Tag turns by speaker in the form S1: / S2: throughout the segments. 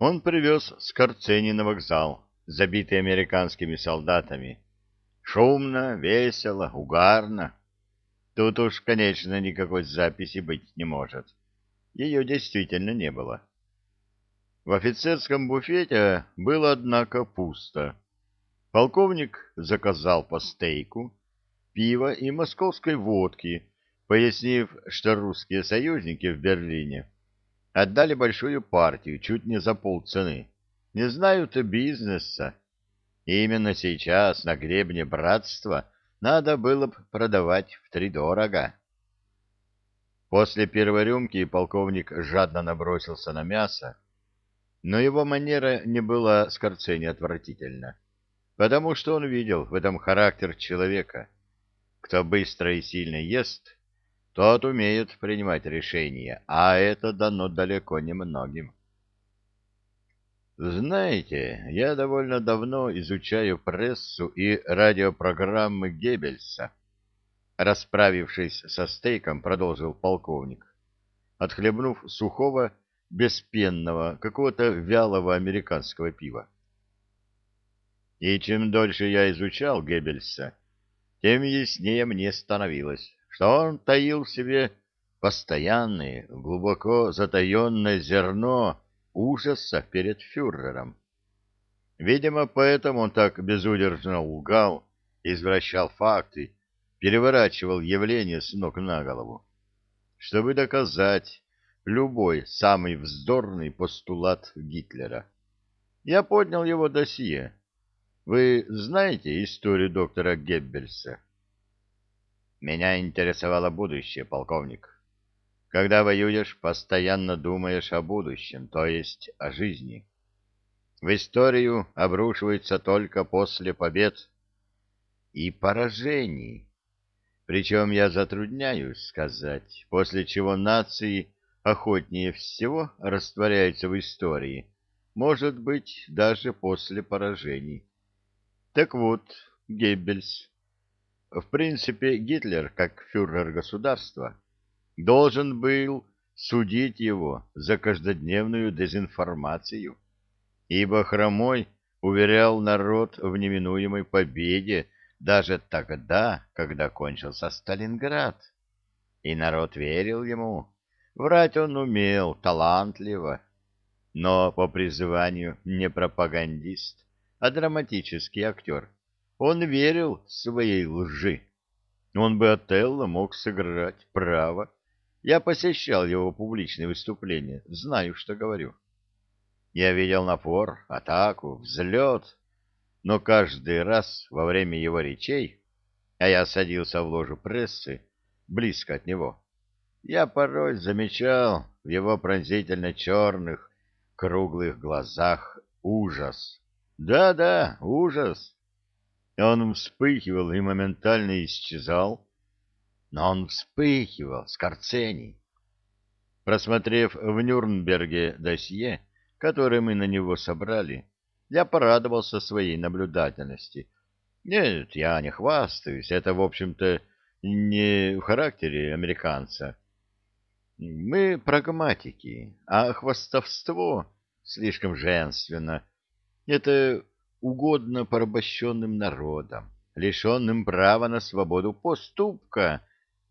S1: Он привез Скорцени на вокзал, забитый американскими солдатами. Шумно, весело, угарно. Тут уж, конечно, никакой записи быть не может. Ее действительно не было. В офицерском буфете было, однако, пусто. Полковник заказал по стейку, пива и московской водки, пояснив, что русские союзники в Берлине отдали большую партию чуть не за полцены. Не знают бизнеса. И именно сейчас на гребне братства надо было бы продавать втридорого. После первой рюмки полковник жадно набросился на мясо, но его манера не была скорцени отвратительна, потому что он видел в этом характер человека. Кто быстро и сильно ест, тот умеет принимать решения, а это дано далеко не многим. Знаете, я довольно давно изучаю прессу и радиопрограммы Геббельса. Расправившись со стейком, продолжил полковник, отхлебнув сухого, беспенного, какого-то вялого американского пива. И чем дольше я изучал Геббельса, тем яснее мне становилось, что он таил в себе постоянное, глубоко затаенное зерно ужаса перед фюрером. Видимо, поэтому он так безудержно лгал, извращал факты, переворачивал явления с ног на голову, чтобы доказать любой самый вздорный постулат Гитлера. Я поднял его досье. Вы знаете историю доктора Геббельса? Меня интересовало будущее, полковник. Когда воюешь, постоянно думаешь о будущем, то есть о жизни. В историю обрушивается только после побед и поражений. Причем я затрудняюсь сказать, после чего нации охотнее всего растворяются в истории, может быть, даже после поражений. Так вот, Геббельс в принципе, Гитлер, как фюрер государства, должен был судить его за каждодневную дезинформацию, ибо Хромой уверял народ в неминуемой победе даже тогда, когда кончился Сталинград. И народ верил ему. Врать он умел, талантливо, но по призванию не пропагандист, а драматический актер — он верил своей лжи. Он бы Отелло мог сыграть, право. Я посещал его публичные выступления, знаю, что говорю. Я видел напор, атаку, взлет, но каждый раз во время его речей, а я садился в ложу прессы, близко от него, я порой замечал в его пронзительно черных, круглых глазах ужас. Да-да, ужас. Он вспыхивал и моментально исчезал. Но он вспыхивал, Скорцений. Просмотрев в Нюрнберге досье, которое мы на него собрали, я порадовался своей наблюдательности. Нет, я не хвастаюсь, это, в общем-то, не в характере американца. Мы прагматики, а хвастовство слишком женственно. Это угодно порабощенным народам, лишенным права на свободу поступка.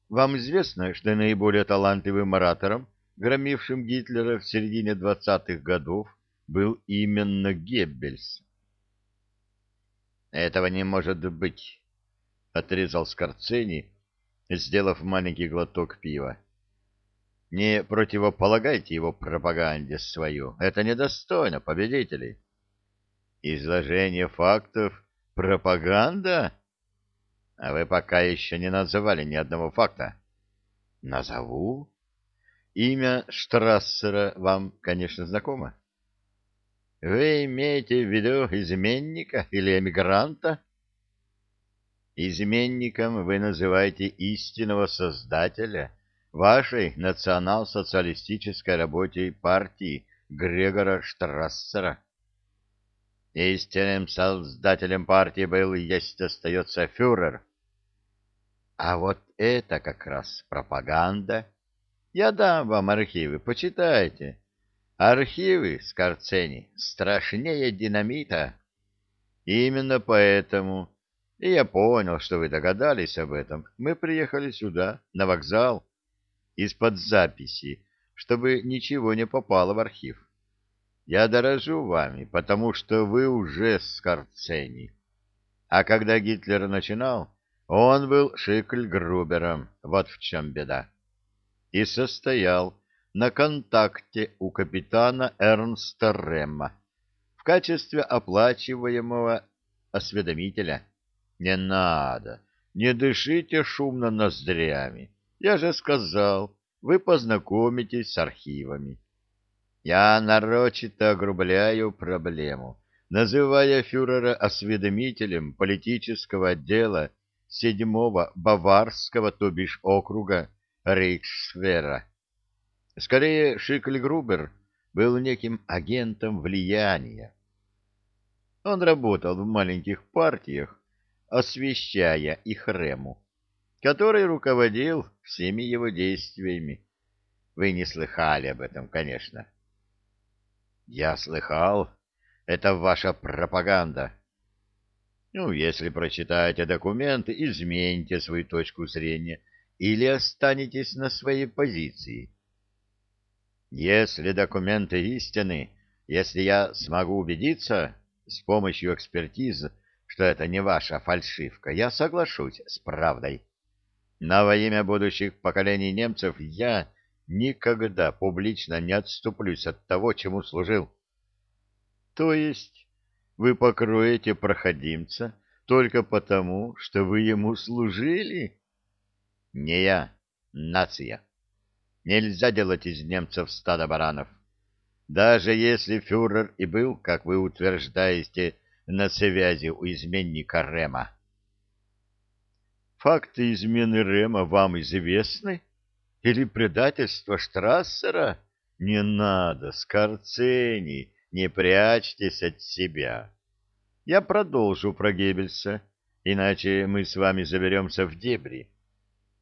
S1: Вам известно, что наиболее талантливым оратором, громившим Гитлера в середине двадцатых годов, был именно Геббельс. «Этого не может быть», — отрезал Скорцени, сделав маленький глоток пива. «Не противополагайте его пропаганде свою. Это недостойно победителей». Изложение фактов — пропаганда? А вы пока еще не называли ни одного факта. Назову. Имя Штрассера вам, конечно, знакомо. Вы имеете в виду изменника или эмигранта? Изменником вы называете истинного создателя вашей национал-социалистической рабочей партии Грегора Штрассера. Истинным создателем партии был и есть остается фюрер. А вот это как раз пропаганда. Я дам вам архивы, почитайте. Архивы Скорцени страшнее динамита. Именно поэтому, и я понял, что вы догадались об этом, мы приехали сюда, на вокзал, из-под записи, чтобы ничего не попало в архив. Я дорожу вами, потому что вы уже Скорцени. А когда Гитлер начинал, он был Шикль-Грубером, вот в чем беда. И состоял на контакте у капитана Эрнста Ремма в качестве оплачиваемого осведомителя. Не надо, не дышите шумно ноздрями. Я же сказал, вы познакомитесь с архивами. Я нарочито огрубляю проблему, называя фюрера осведомителем политического отдела седьмого баварского, то бишь округа Рейхсфера. Скорее, Шикль-Грубер был неким агентом влияния. Он работал в маленьких партиях, освещая их Рему, который руководил всеми его действиями. Вы не слыхали об этом, конечно. Я слыхал. Это ваша пропаганда. Ну, если прочитаете документы, измените свою точку зрения или останетесь на своей позиции. Если документы истины, если я смогу убедиться с помощью экспертизы, что это не ваша фальшивка, я соглашусь с правдой. Но во имя будущих поколений немцев я никогда публично не отступлюсь от того, чему служил. То есть вы покроете проходимца только потому, что вы ему служили? Не я, нация. Нельзя делать из немцев стадо баранов. Даже если фюрер и был, как вы утверждаете, на связи у изменника Рема. Факты измены Рема вам известны? Или предательство Штрассера? Не надо, Скорцени, не прячьтесь от себя. Я продолжу про Геббельса, иначе мы с вами заберемся в дебри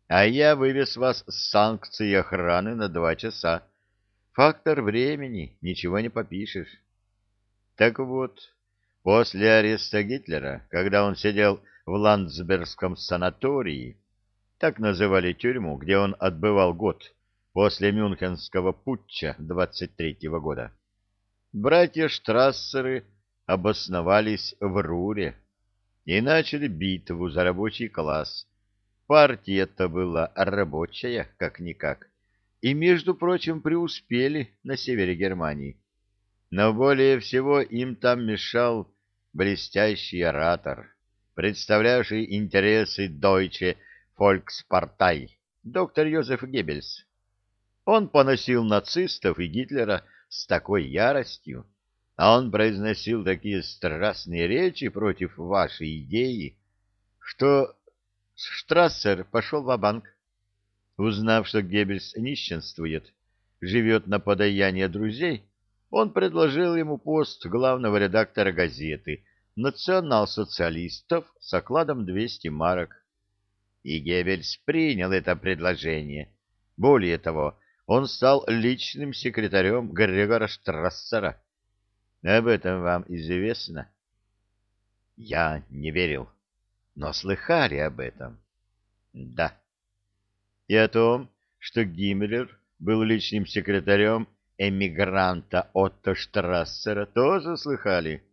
S1: а я вывез вас с санкцией охраны на два часа. Фактор времени, ничего не попишешь. Так вот, после ареста Гитлера, когда он сидел в Ландсбергском санатории, так называли тюрьму, где он отбывал год после Мюнхенского путча 23-го года, братья Штрассеры обосновались в Руре и начали битву за рабочий класс, Партия-то была рабочая, как-никак, и, между прочим, преуспели на севере Германии. Но более всего им там мешал блестящий оратор, представлявший интересы Deutsche Volkspartei, доктор Йозеф Геббельс. Он поносил нацистов и Гитлера с такой яростью, а он произносил такие страстные речи против вашей идеи, что Штрассер пошел в банк Узнав, что Геббельс нищенствует, живет на подаяние друзей, он предложил ему пост главного редактора газеты «Национал-социалистов» с окладом 200 марок. И Геббельс принял это предложение. Более того, он стал личным секретарем Грегора Штрассера. Об этом вам известно? Я не верил но слыхали об этом? Да. И о том, что Гиммлер был личным секретарем эмигранта Отто Штрассера, тоже слыхали?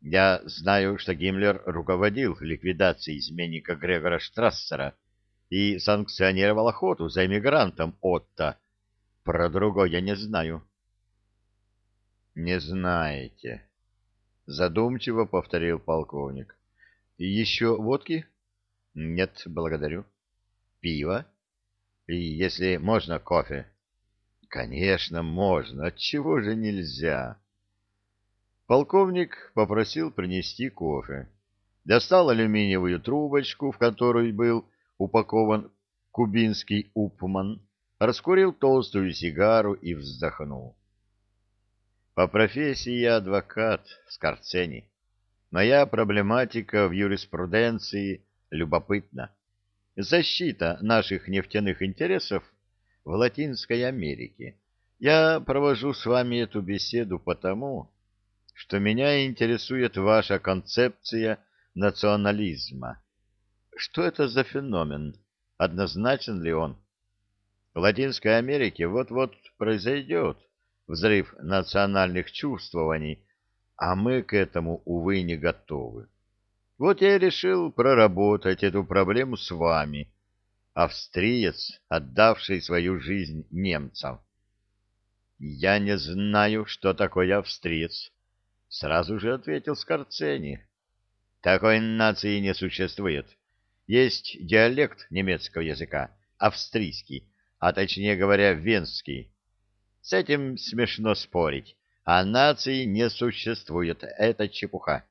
S1: Я знаю, что Гиммлер руководил ликвидацией изменника Грегора Штрассера и санкционировал охоту за эмигрантом Отто. Про другое я не знаю. Не знаете, задумчиво повторил полковник. Еще водки? Нет, благодарю. Пиво? И, если можно, кофе? Конечно, можно. Отчего же нельзя? Полковник попросил принести кофе. Достал алюминиевую трубочку, в которой был упакован кубинский упман, раскурил толстую сигару и вздохнул. По профессии я адвокат в Скорцени. Моя проблематика в юриспруденции любопытна. Защита наших нефтяных интересов в Латинской Америке Я провожу с вами эту беседу потому, что меня интересует ваша концепция национализма. Что это за феномен? Однозначен ли он? В Латинской Америке вот-вот произойдет взрыв национальных чувствований, а мы к этому, увы, не готовы. Вот я и решил проработать эту проблему с вами, австриец, отдавший свою жизнь немцам. Я не знаю, что такое австриец, сразу же ответил Скорцени. Такой нации не существует. Есть диалект немецкого языка, австрийский, а точнее говоря, венский. С этим смешно спорить, а нации не существует, это чепуха.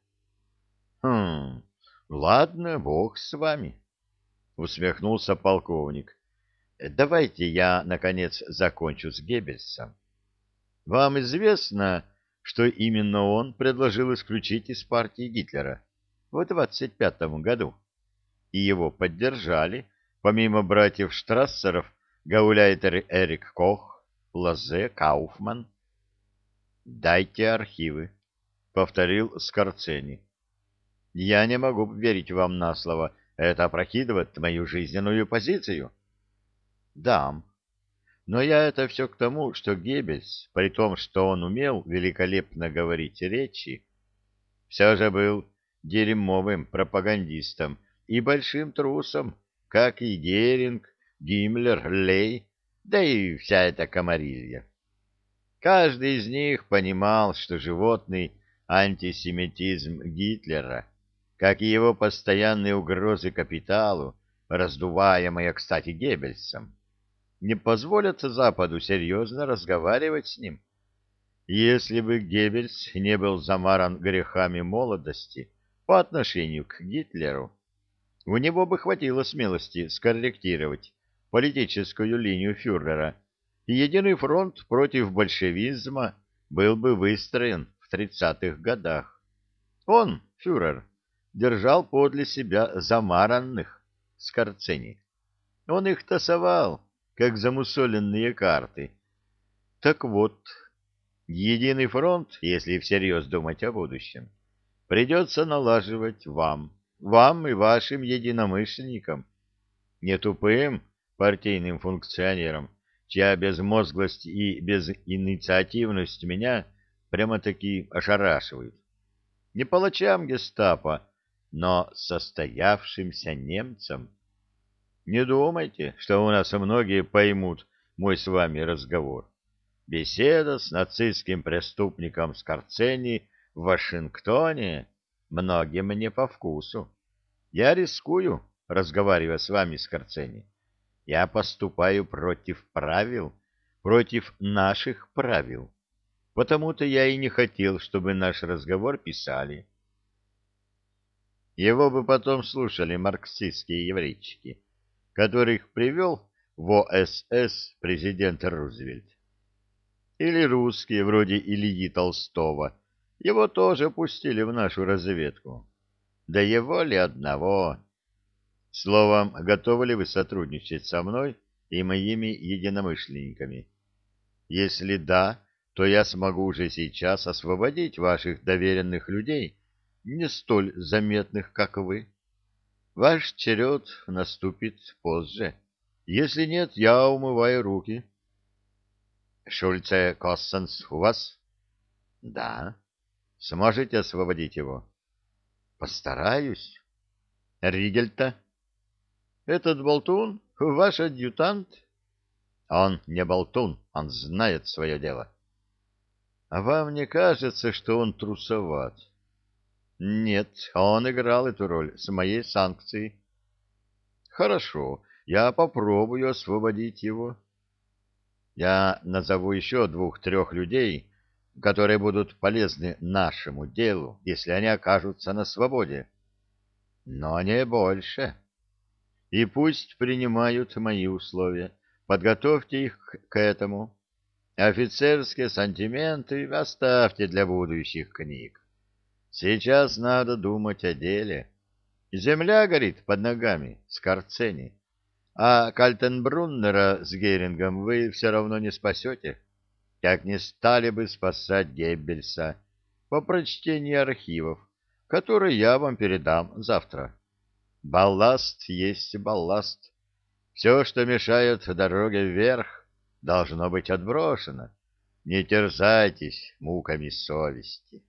S1: Хм, ладно, бог с вами, усмехнулся полковник. Давайте я, наконец, закончу с Геббельсом. Вам известно, что именно он предложил исключить из партии Гитлера в 25 году? И его поддержали, помимо братьев Штрассеров, гауляйтер Эрик Кох, Лазе, Кауфман. «Дайте архивы», — повторил Скорцени. «Я не могу верить вам на слово. Это опрокидывает мою жизненную позицию». «Дам. Но я это все к тому, что Геббельс, при том, что он умел великолепно говорить речи, все же был дерьмовым пропагандистом и большим трусом, как и Геринг, Гиммлер, Лей, да и вся эта комарилья. Каждый из них понимал, что животный антисемитизм Гитлера, как и его постоянные угрозы капиталу, раздуваемые, кстати, Геббельсом, не позволят Западу серьезно разговаривать с ним. Если бы Геббельс не был замаран грехами молодости по отношению к Гитлеру, у него бы хватило смелости скорректировать политическую линию фюрера, и единый фронт против большевизма был бы выстроен в 30-х годах. Он, фюрер, держал подле себя замаранных Скорцени. Он их тасовал, как замусоленные карты. Так вот, единый фронт, если всерьез думать о будущем, придется налаживать вам, вам и вашим единомышленникам, не тупым партийным функционерам, чья безмозглость и безинициативность меня прямо-таки ошарашивают. Не палачам гестапо, но состоявшимся немцам. Не думайте, что у нас многие поймут мой с вами разговор. Беседа с нацистским преступником Скорцени в Вашингтоне многим не по вкусу. Я рискую, разговаривая с вами, Скорцени. Я поступаю против правил, против наших правил. Потому-то я и не хотел, чтобы наш разговор писали. Его бы потом слушали марксистские еврейчики, которых привел в ОСС президент Рузвельт. Или русские, вроде Ильи Толстого, его тоже пустили в нашу разведку. Да его ли одного? Словом, готовы ли вы сотрудничать со мной и моими единомышленниками? Если да, то я смогу уже сейчас освободить ваших доверенных людей, не столь заметных, как вы. Ваш черед наступит позже. Если нет, я умываю руки. Шульце Коссенс у вас? Да. Сможете освободить его? Постараюсь. Ригельта? Этот болтун ваш адъютант? Он не болтун, он знает свое дело. А вам не кажется, что он трусоват? Нет, он играл эту роль с моей санкцией. Хорошо, я попробую освободить его. Я назову еще двух-трех людей, которые будут полезны нашему делу, если они окажутся на свободе. Но не больше и пусть принимают мои условия. Подготовьте их к этому. Офицерские сантименты оставьте для будущих книг. Сейчас надо думать о деле. Земля горит под ногами, Скорцени. А Кальтенбруннера с Герингом вы все равно не спасете. как не стали бы спасать Геббельса по прочтении архивов, которые я вам передам завтра. Балласт есть балласт. Все, что мешает дороге вверх, должно быть отброшено. Не терзайтесь муками совести.